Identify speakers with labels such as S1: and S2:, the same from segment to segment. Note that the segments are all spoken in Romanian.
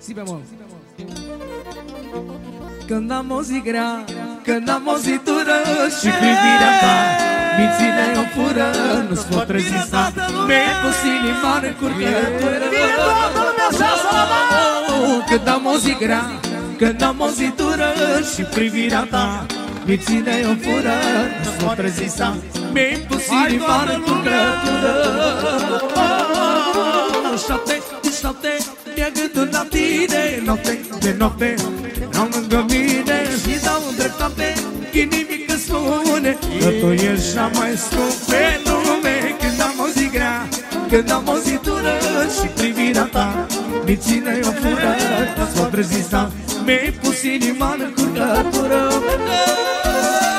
S1: Si bemol. Când am o zi grea, când am o zi dură Și privirea ta mințile o fură Nu-ți pot rezista. Mi-e pus inima în curgătură Când am o zi grea, când am o zi dură Și privirea ta mințile o fură Nu-ți pot rezista. Mi-e pus inima în curgătură Șapte, șapte, mi-a gândul la tine. Noapte de noapte Am lângă mine. Și dau în dreptate Inimic îți spune. Că tu ești cea mai scump pe lume. Când am o zi grea Când am o zi dură Și privirea ta Mi ține o fură. Nu-ți pot rezista Mi-ai pus inima în curgătură Și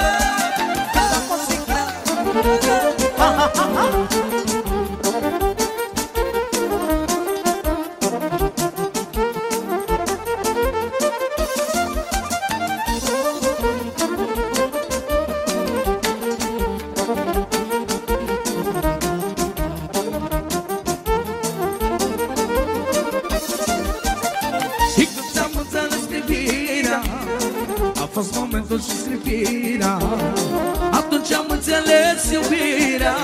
S1: fost momentul și scripirea. Atunci am înțeles iubirea.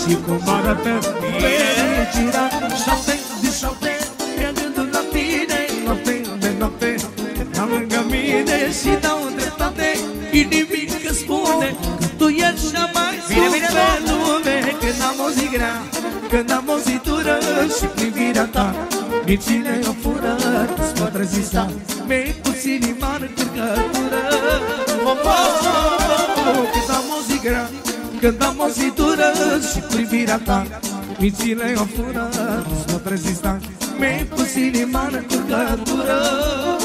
S1: Și cum arată fericirea. Șapte de șapte Mi-a gândul la tine. Noapte de noapte Am lângă mine. Și dau în dreptate Inimic că spune Că tu ești cea mai
S2: Bine, bine,
S1: pe lume. Când am o zi grea Când am o zi dură Și privirea ta Mințile o fură Nu-ți pot rezista Mi-ai pus inima în încărcătură Când am o zi grea Când am o zi dură Și privirea ta Mințile o fură. Nu-ți pot rezista Mi-ai pus inima în încărcătură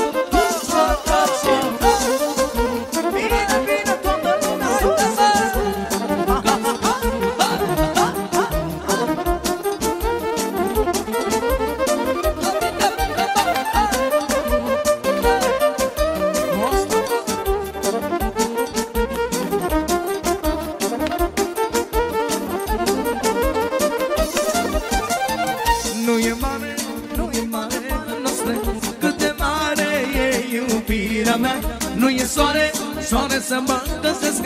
S1: iubirea mea. Nu e soare, soare să mă găsesc.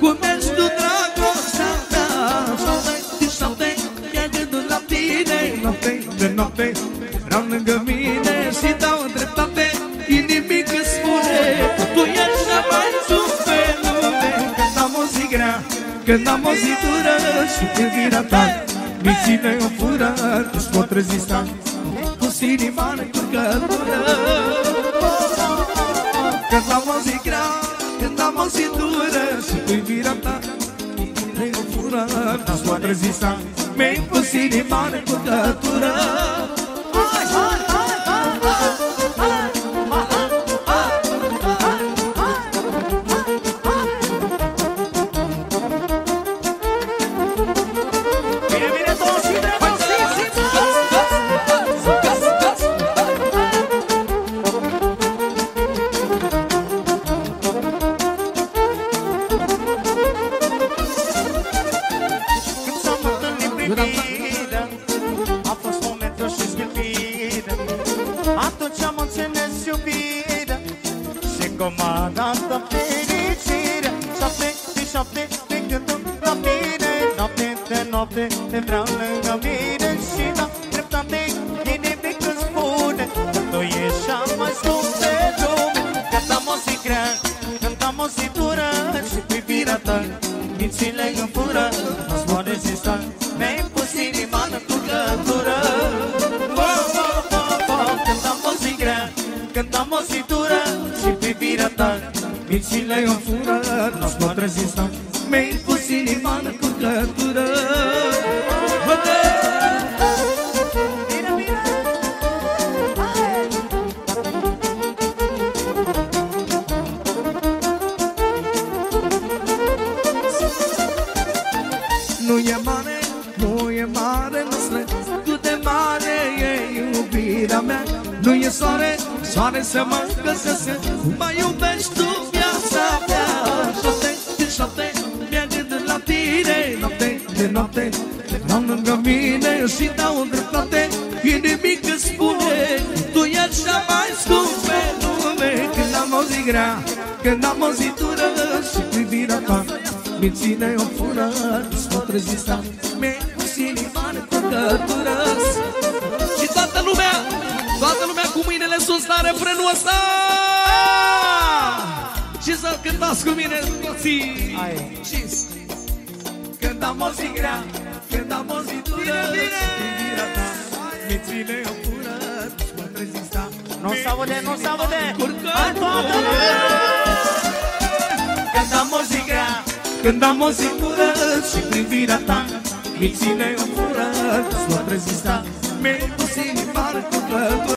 S1: Cum ești tu dragostea mea? Șapte, din șapte, mi-a gândul la tine. Noapte de noapte, vreau lângă mine Și dau în dreptate. Inimic îți spune că Tu ești cea mai sus pe lume Când am o zi grea, când am o zi dură Și privirea ta mi ține o fură, nu-ți pot rezista. Pus inima în curgătură Când am o zi grea, când am o zi dură Și privirea ta mi ține o fură, nu-ți pot rezista Mi-ai pus inima în curgătură
S2: Și cum a dat fericirea Șapte de șapte de gândul la mine Noapte de noapte te vreau lângă mine Și da dreptate inimic îți spune Că tu ești cea mai scump pe lume Când am o zi grea, când am o zi dură Și privirea ta mințile îmi fură Nu-ți pot rezista privirea ta
S1: Mințile o fură, nu-ți pot rezista Mi-ai pus inima în curgătură Bătă!
S2: Bine, bine.
S1: Nu e mare, nu e mare noastră Cât de mare e iubirea mea nu e soare, soare să mă găsesc. Mai iubești tu viața mea. Noapte de șapte, mi-ajunge de la tine. Noapte de noapte, dau lângă mine Și dau dreptate, inimic îți spune Tu ești cea mai scump lume. Când am o zi grea, când am o zi dură Și privirea ta mi ține o fură Nu s-o trezista, mi-e puțin mare păcătură sus la refrenul ăsta Și să cântați cu mine toții. Și când am auzit grea, când am auzit ură Și privirea ta Mi ține o fură, nu-ți pot rezista
S2: Nu se aude, nu se aude.
S1: Curcă.
S2: Hai toată lumea.
S1: Când am o zi grea Când am o zi pură Și privirea ta Mi ține o fură Nu pot rezista Mi-ai pus inima în